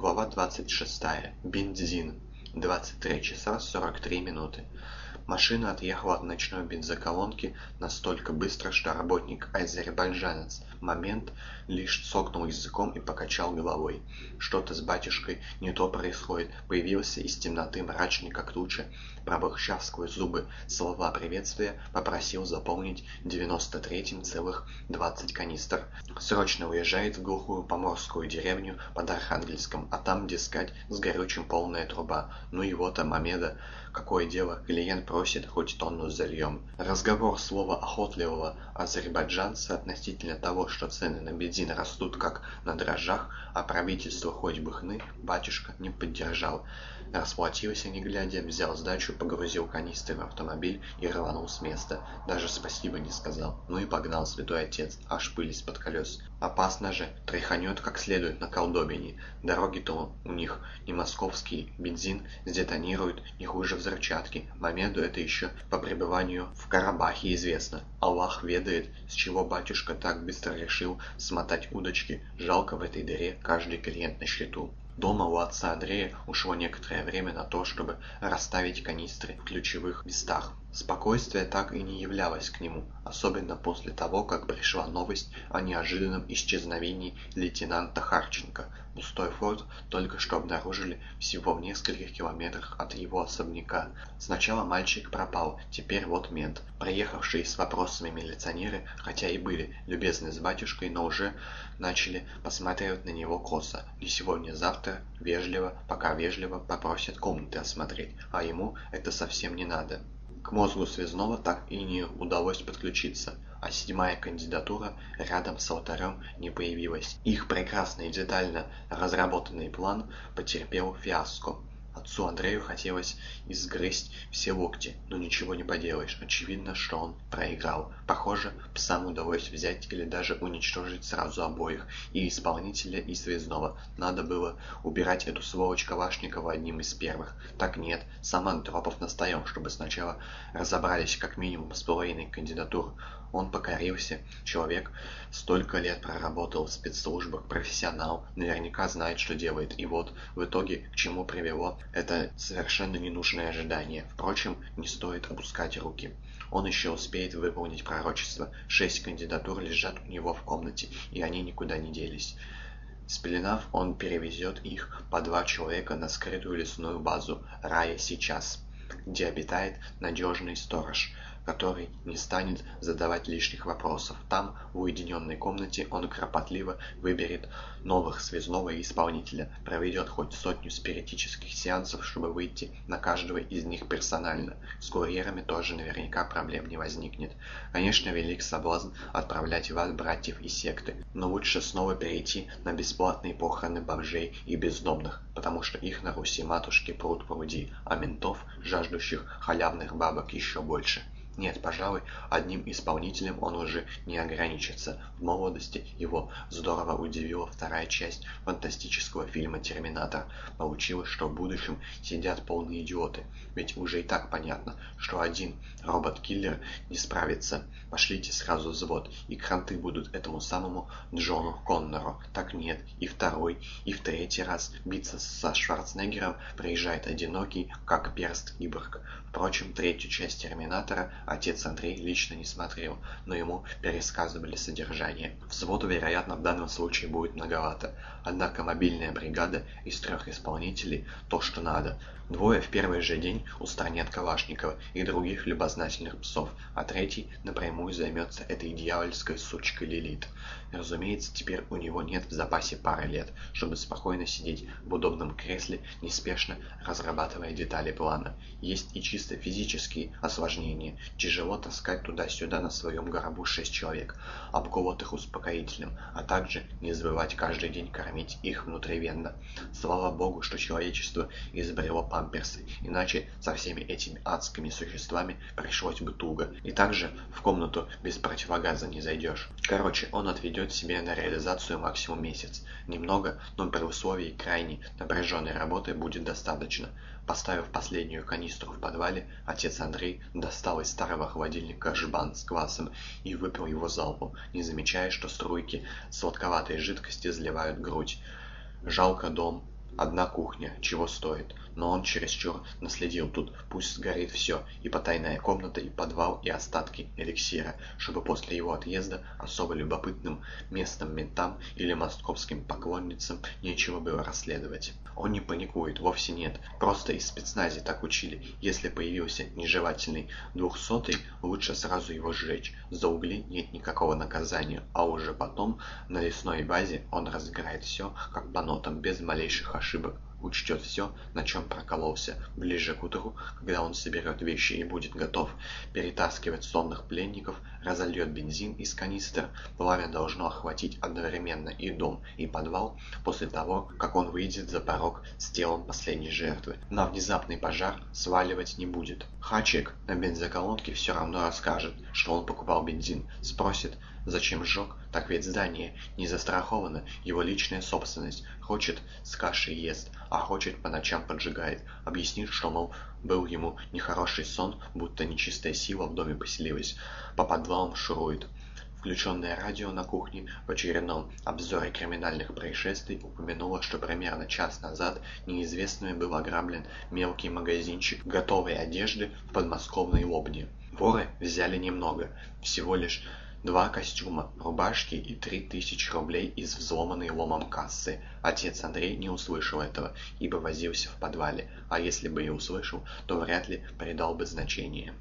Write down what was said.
Глава 26. Бензин. 23 часа 43 минуты. Машина отъехала от ночной бензоколонки настолько быстро, что работник азербайджанец момент лишь цокнул языком и покачал головой. Что-то с батюшкой не то происходит. Появился из темноты мрачный, как туча. Пробурчав сквозь зубы слова приветствия, попросил заполнить 93-м целых 20 канистр. Срочно уезжает в глухую поморскую деревню под Архангельском, а там, дескать, с горючим полная труба. Ну а Мамеда, какое дело, клиент просит, хоть тонну зальем. Разговор слова охотливого азербайджанца относительно того, что цены на бензин растут как на дрожжах, а правительство хоть бы хны, батюшка не поддержал. Расплатился не глядя, взял сдачу, погрузил канистры в автомобиль и рванул с места. Даже спасибо не сказал. Ну и погнал святой отец, аж пыль из-под колес. Опасно же, тряханет как следует на колдобине. Дороги-то у них не московские, бензин сдетонирует не хуже взрывчатки. Мамеду это еще по пребыванию в Карабахе известно. Аллах ведает, с чего батюшка так быстро решил смотать удочки. Жалко в этой дыре каждый клиент на счету. Дома у отца Андрея ушло некоторое время на то, чтобы расставить канистры в ключевых местах. Спокойствие так и не являлось к нему, особенно после того, как пришла новость о неожиданном исчезновении лейтенанта Харченко. Пустой форт только что обнаружили всего в нескольких километрах от его особняка. Сначала мальчик пропал, теперь вот мент. Приехавшие с вопросами милиционеры, хотя и были любезны с батюшкой, но уже начали посматривать на него косо. Не сегодня-завтра вежливо, пока вежливо попросят комнаты осмотреть, а ему это совсем не надо. К мозгу связного так и не удалось подключиться, а седьмая кандидатура рядом с алтарем не появилась. Их прекрасный детально разработанный план потерпел фиаско. Отцу Андрею хотелось изгрызть все локти, но ничего не поделаешь. Очевидно, что он проиграл. Похоже, псам удалось взять или даже уничтожить сразу обоих, и исполнителя, и связного. Надо было убирать эту сволочь Калашникова одним из первых. Так нет, сам Антропов настоял, чтобы сначала разобрались как минимум с половиной кандидатур. Он покорился. Человек столько лет проработал в спецслужбах, профессионал, наверняка знает, что делает. И вот в итоге к чему привело это совершенно ненужное ожидание. Впрочем, не стоит опускать руки. Он еще успеет выполнить пророчество. Шесть кандидатур лежат у него в комнате, и они никуда не делись. Спеленав, он перевезет их по два человека на скрытую лесную базу «Рая сейчас», где обитает надежный сторож – который не станет задавать лишних вопросов. Там, в уединенной комнате, он кропотливо выберет новых связного и исполнителя, проведет хоть сотню спиритических сеансов, чтобы выйти на каждого из них персонально. С курьерами тоже наверняка проблем не возникнет. Конечно, велик соблазн отправлять в ад братьев и секты, но лучше снова перейти на бесплатные похороны бомжей и бездомных, потому что их на Руси матушки пруд пруди, а ментов, жаждущих халявных бабок, еще больше. Нет, пожалуй, одним исполнителем он уже не ограничится. В молодости его здорово удивила вторая часть фантастического фильма «Терминатор». Получилось, что в будущем сидят полные идиоты. Ведь уже и так понятно, что один робот-киллер не справится. Пошлите сразу взвод, и кранты будут этому самому Джону Коннору. Так нет, и второй, и в третий раз биться со Шварценеггером приезжает одинокий, как перст киборг. Впрочем, третью часть «Терминатора» отец Андрей лично не смотрел, но ему пересказывали содержание. Взводу, вероятно, в данном случае будет многовато. Однако мобильная бригада из трех исполнителей – то, что надо. Двое в первый же день устранят Калашникова и других любознательных псов, а третий напрямую займется этой дьявольской сучкой Лилит. Разумеется, теперь у него нет в запасе пары лет, чтобы спокойно сидеть в удобном кресле, неспешно разрабатывая детали плана. Есть и чисто физические осложнения. Тяжело таскать туда-сюда на своем гробу шесть человек, обколотых успокоительным, а также не забывать каждый день кормить их внутривенно. Слава богу, что человечество изобрело памперсы, иначе со всеми этими адскими существами пришлось бы туго. И также в комнату без противогаза не зайдешь. Короче, он отведет себе на реализацию максимум месяц. Немного, но при условии крайней напряженной работы будет достаточно. Поставив последнюю канистру в подвале, отец Андрей достал из старого холодильника жбан с квасом и выпил его залпом, не замечая, что струйки сладковатой жидкости заливают грудь. Жалко дом, Одна кухня, чего стоит. Но он чересчур наследил тут. Пусть сгорит все, и потайная комната, и подвал, и остатки эликсира, чтобы после его отъезда особо любопытным местным ментам или московским поклонницам нечего было расследовать. Он не паникует, вовсе нет. Просто из спецназе так учили. Если появился нежелательный двухсотый, лучше сразу его сжечь. За угли нет никакого наказания, а уже потом на лесной базе он разыграет все, как по нотам, без малейших ошибок учтет все, на чем прокололся. Ближе к утру, когда он соберет вещи и будет готов перетаскивать сонных пленников, разольет бензин из канистр, пламя должно охватить одновременно и дом, и подвал, после того, как он выйдет за порог с телом последней жертвы. На внезапный пожар сваливать не будет. Хачек на бензоколонке все равно расскажет, что он покупал бензин, спросит, Зачем сжег? Так ведь здание не застраховано, его личная собственность. Хочет с кашей ест, а хочет по ночам поджигает. Объяснит, что, мол, был ему нехороший сон, будто нечистая сила в доме поселилась. По подвалам шурует. Включенное радио на кухне в очередном обзоре криминальных происшествий упомянуло, что примерно час назад неизвестными был ограблен мелкий магазинчик готовой одежды в подмосковной Лобне. Воры взяли немного, всего лишь Два костюма, рубашки и три тысячи рублей из взломанной ломом кассы. Отец Андрей не услышал этого, ибо возился в подвале, а если бы и услышал, то вряд ли придал бы значение.